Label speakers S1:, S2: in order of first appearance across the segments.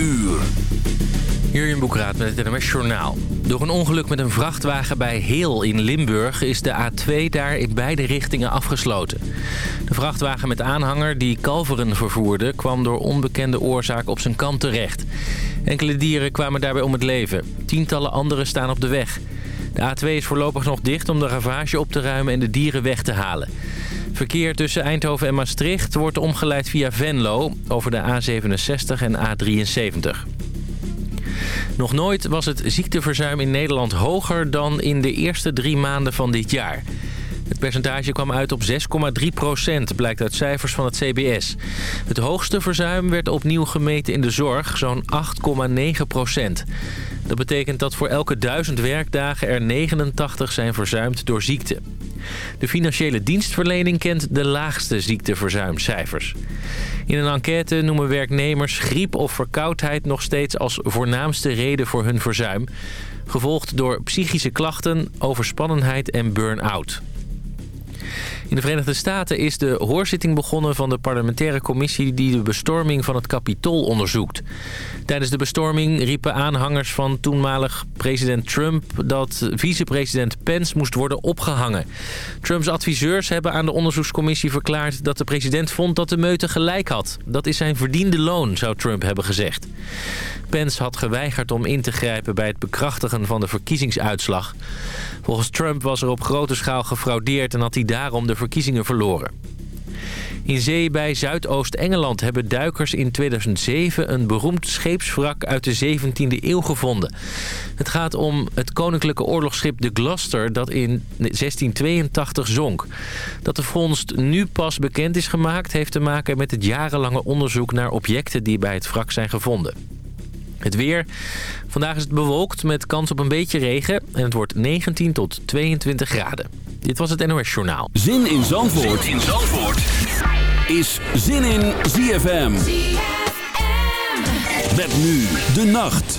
S1: uur.
S2: Hier in Boekraad met het NMS Journaal. Door een ongeluk met een vrachtwagen bij Heel in Limburg... is de A2 daar in beide richtingen afgesloten. De vrachtwagen met aanhanger die kalveren vervoerde... kwam door onbekende oorzaak op zijn kant terecht. Enkele dieren kwamen daarbij om het leven. Tientallen anderen staan op de weg. De A2 is voorlopig nog dicht om de ravage op te ruimen en de dieren weg te halen. Verkeer tussen Eindhoven en Maastricht wordt omgeleid via Venlo... over de A67 en A73. Nog nooit was het ziekteverzuim in Nederland hoger dan in de eerste drie maanden van dit jaar. Het percentage kwam uit op 6,3 procent, blijkt uit cijfers van het CBS. Het hoogste verzuim werd opnieuw gemeten in de zorg, zo'n 8,9 procent. Dat betekent dat voor elke duizend werkdagen er 89 zijn verzuimd door ziekte. De financiële dienstverlening kent de laagste ziekteverzuimcijfers. In een enquête noemen werknemers griep of verkoudheid nog steeds als voornaamste reden voor hun verzuim. Gevolgd door psychische klachten, overspannenheid en burn-out. In de Verenigde Staten is de hoorzitting begonnen van de parlementaire commissie die de bestorming van het Capitool onderzoekt. Tijdens de bestorming riepen aanhangers van toenmalig president Trump dat vicepresident Pence moest worden opgehangen. Trumps adviseurs hebben aan de onderzoekscommissie verklaard dat de president vond dat de meute gelijk had. Dat is zijn verdiende loon, zou Trump hebben gezegd. Pence had geweigerd om in te grijpen bij het bekrachtigen van de verkiezingsuitslag. Volgens Trump was er op grote schaal gefraudeerd en had hij daarom de verkiezingen verloren. In zee bij Zuidoost-Engeland hebben duikers in 2007 een beroemd scheepswrak uit de 17e eeuw gevonden. Het gaat om het koninklijke oorlogsschip de Gloucester dat in 1682 zonk. Dat de vondst nu pas bekend is gemaakt heeft te maken met het jarenlange onderzoek naar objecten die bij het wrak zijn gevonden. Het weer. Vandaag is het bewolkt met kans op een beetje regen. En het wordt 19 tot 22 graden. Dit was het NOS Journaal.
S1: Zin in Zandvoort, zin in Zandvoort. is Zin in ZFM. ZFM. Met nu de nacht.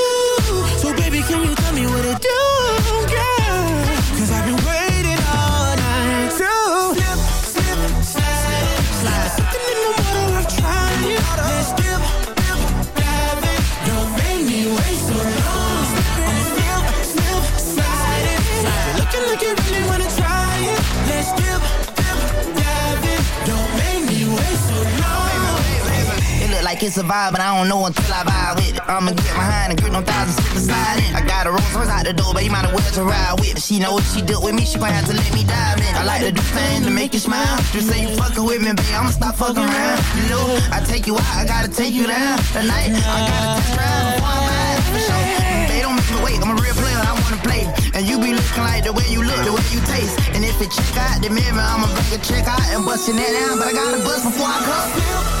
S3: It
S4: a vibe, but I don't know until I vibe with it. I'ma get behind and grip no thousand slip and slide in. I got a Rolls Royce out the door, but you might as well to ride with. She know what she do with me, she gon' have to let me dive in. I like to do things to make you smile. Just say you fucking with me, babe, I'ma stop fucking around. You know, I take you out, I gotta take you down. Tonight, I gotta test drive before I'm for sure. They don't make me wait, I'm a real player, I wanna play. And you be looking like the way you look, the way you taste. And if it check out the mirror, I'ma bring a check out and bust your net down. But I gotta bust before I come.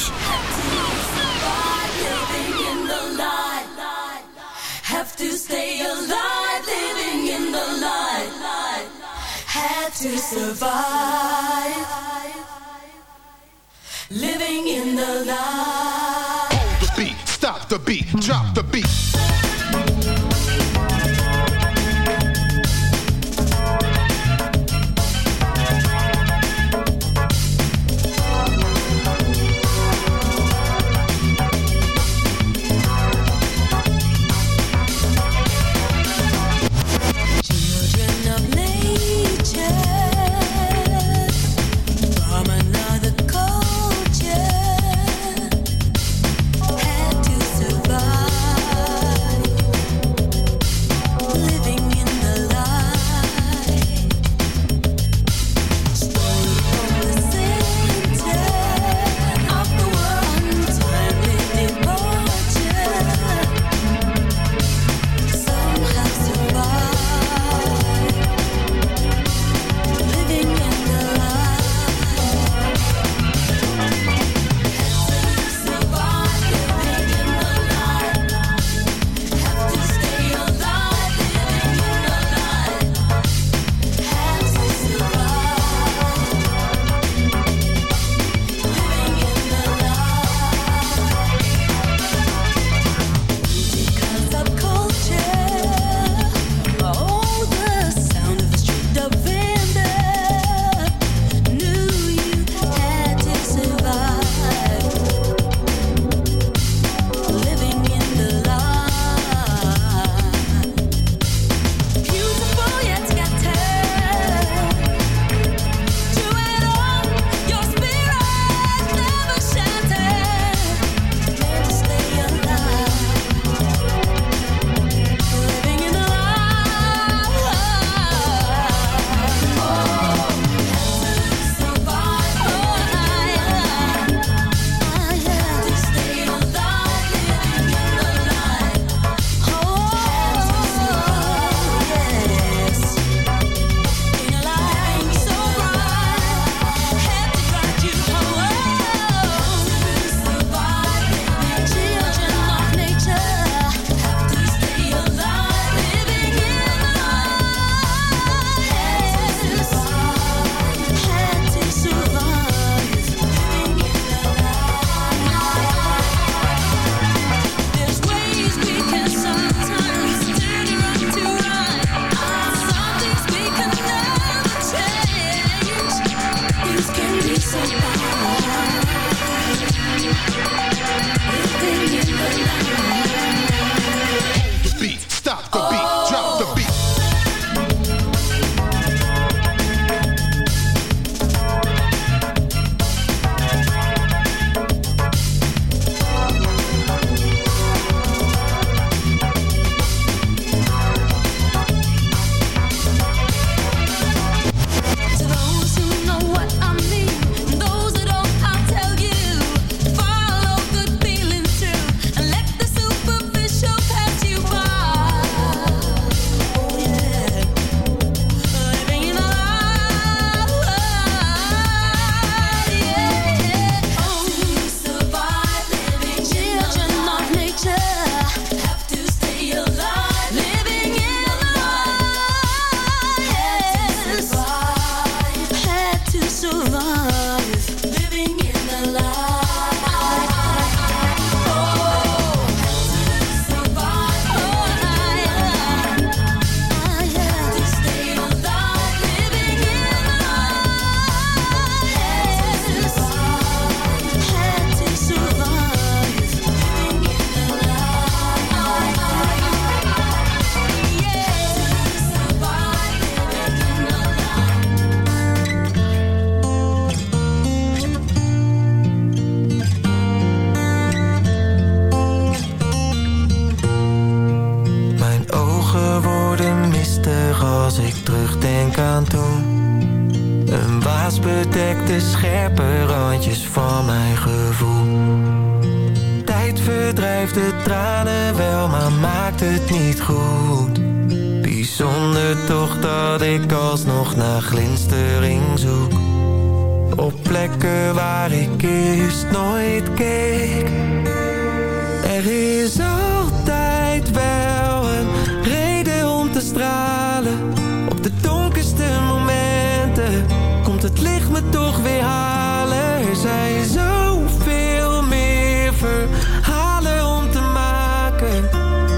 S5: Have
S6: Er is altijd wel een reden om te stralen. Op de donkerste momenten komt het licht me toch weer halen. Er zijn zoveel meer verhalen om te maken.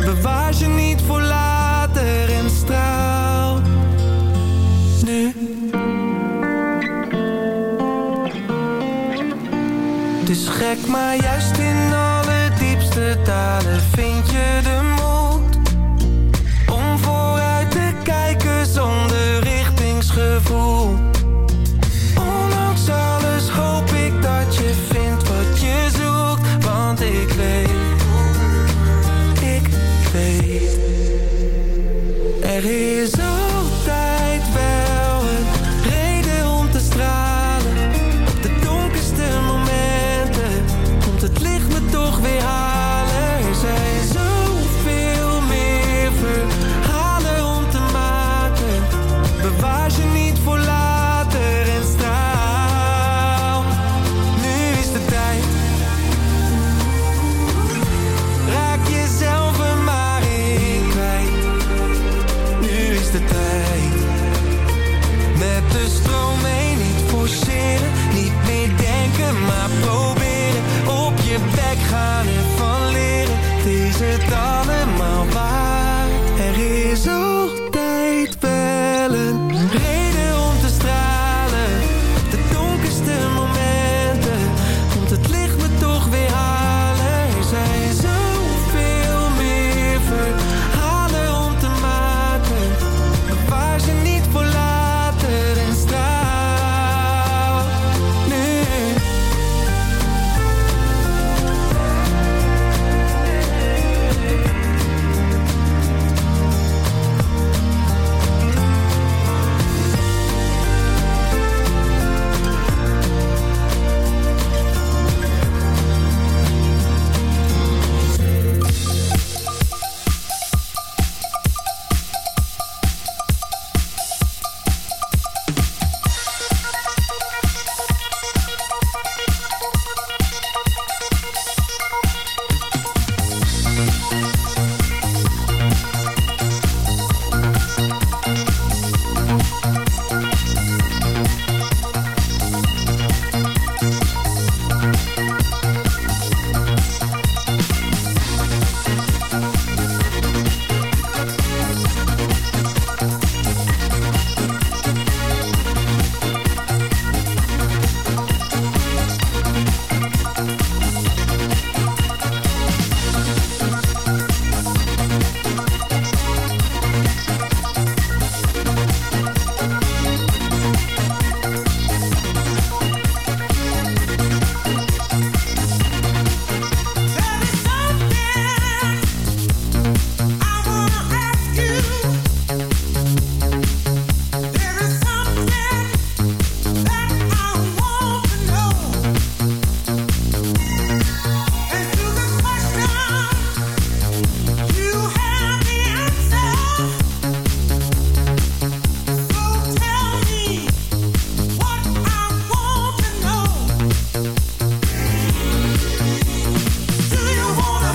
S6: Bewaar je niet voor later en straal nu. Dus gek maar jij.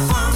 S6: fun.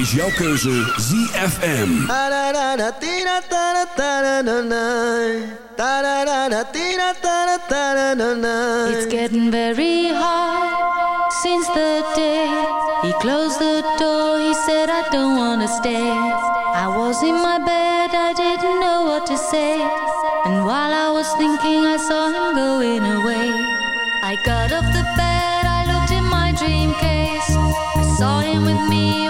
S6: is
S1: jouw keuze ZFM.
S5: It's getting very hot since the day he closed the door. He said, I don't wanna stay. I was in my bed, I didn't know what to say. And while I was thinking, I saw him going away. I got off the bed, I looked in my dream case. I saw him with me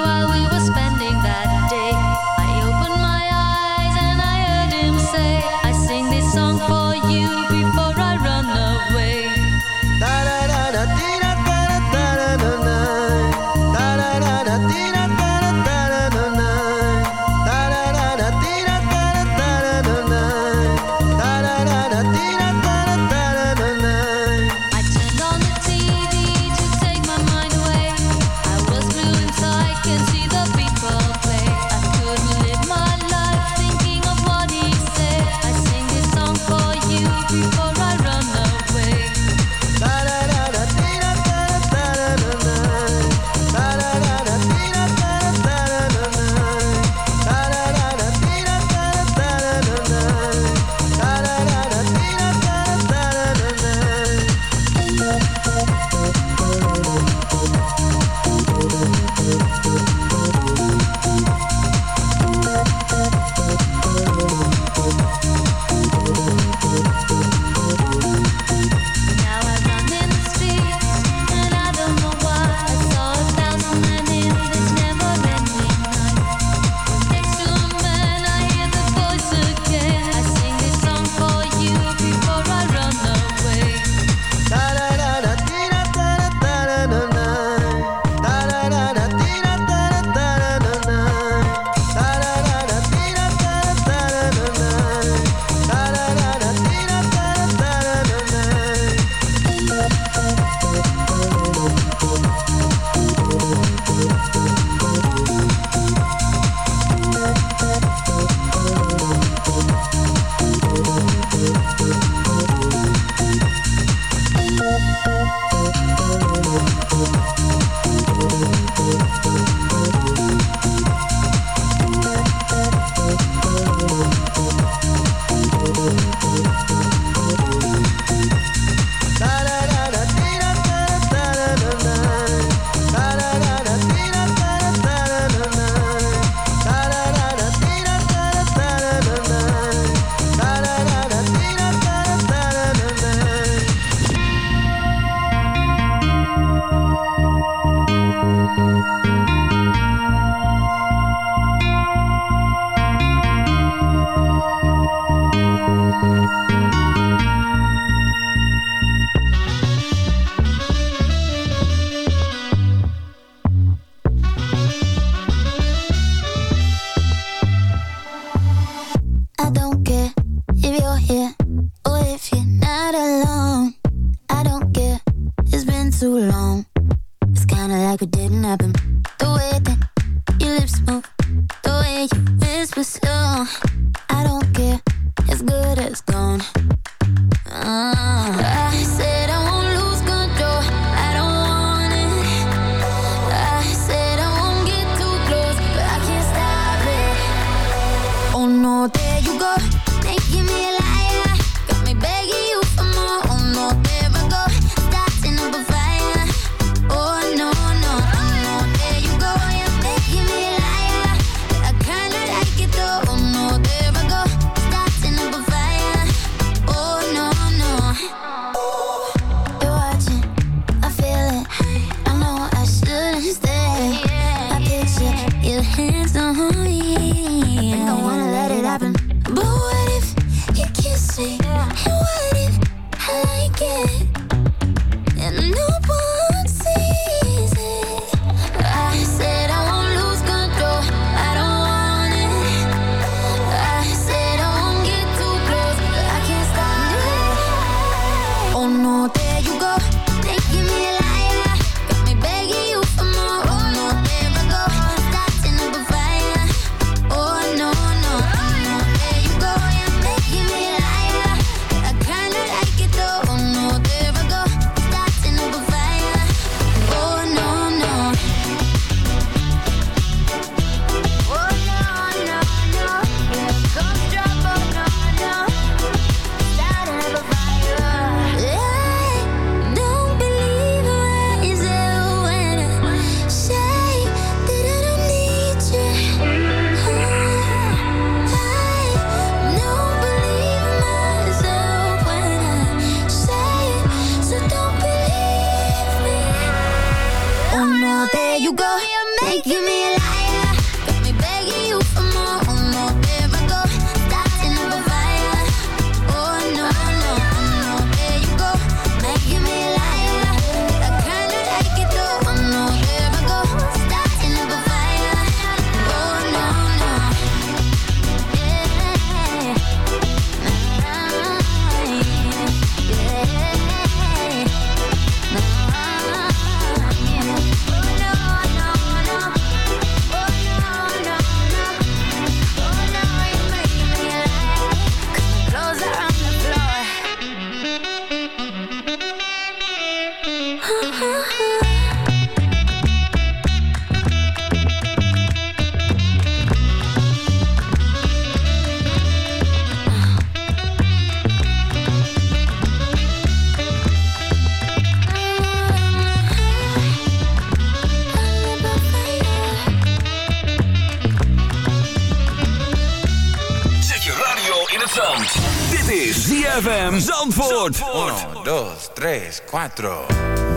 S1: Zandvoort. Dit is ZFM Zandvoort.
S7: 1, 2, 3, 4.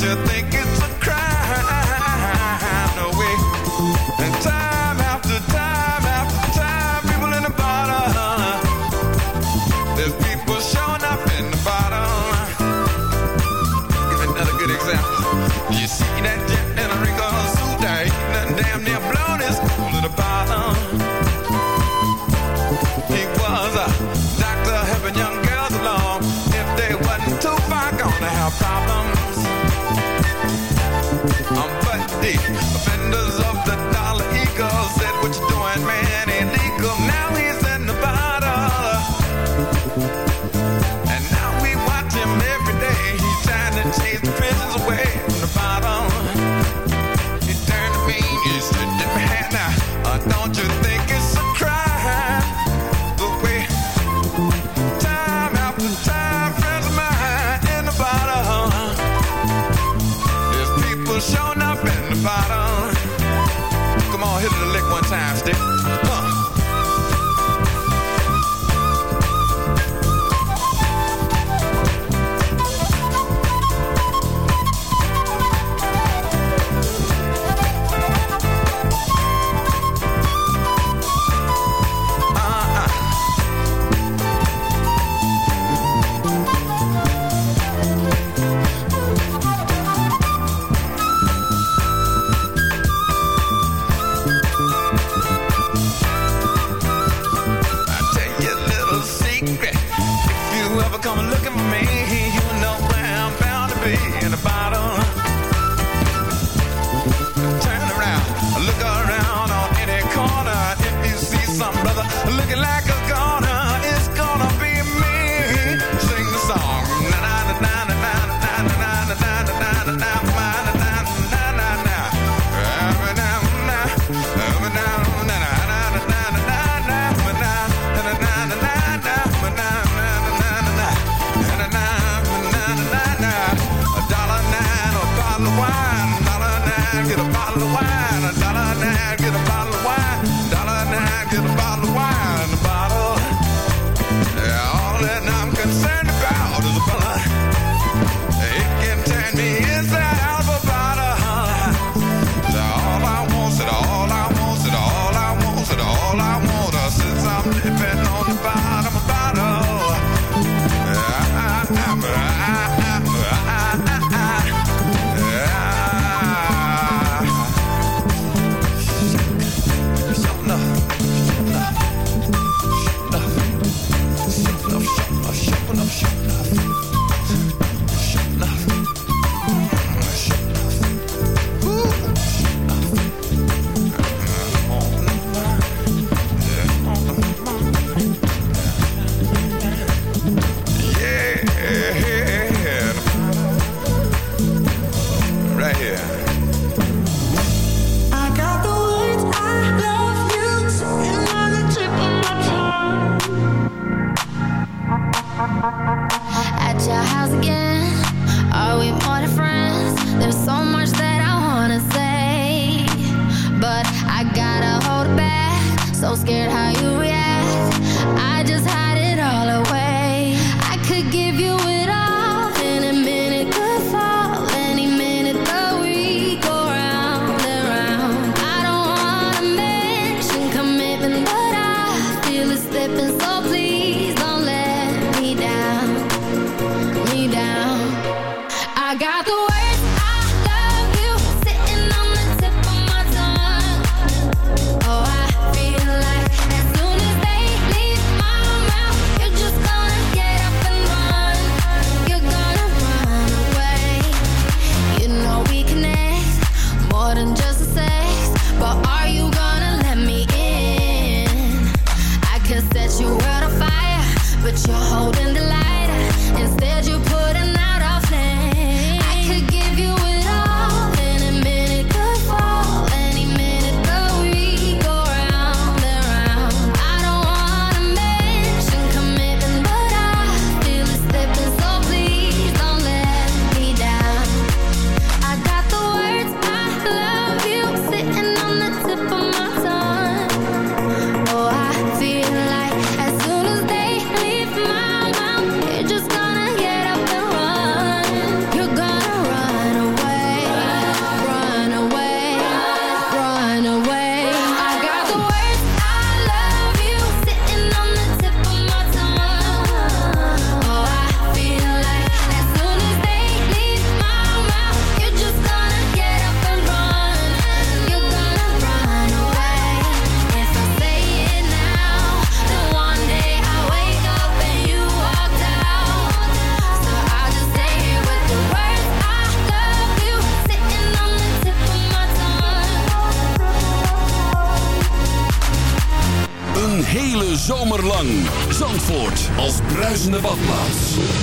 S7: to think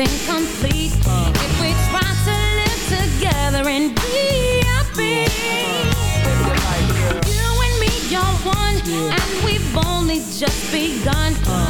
S5: Everything complete. If we try to live together and be happy. You and me are one, and we've only just begun. So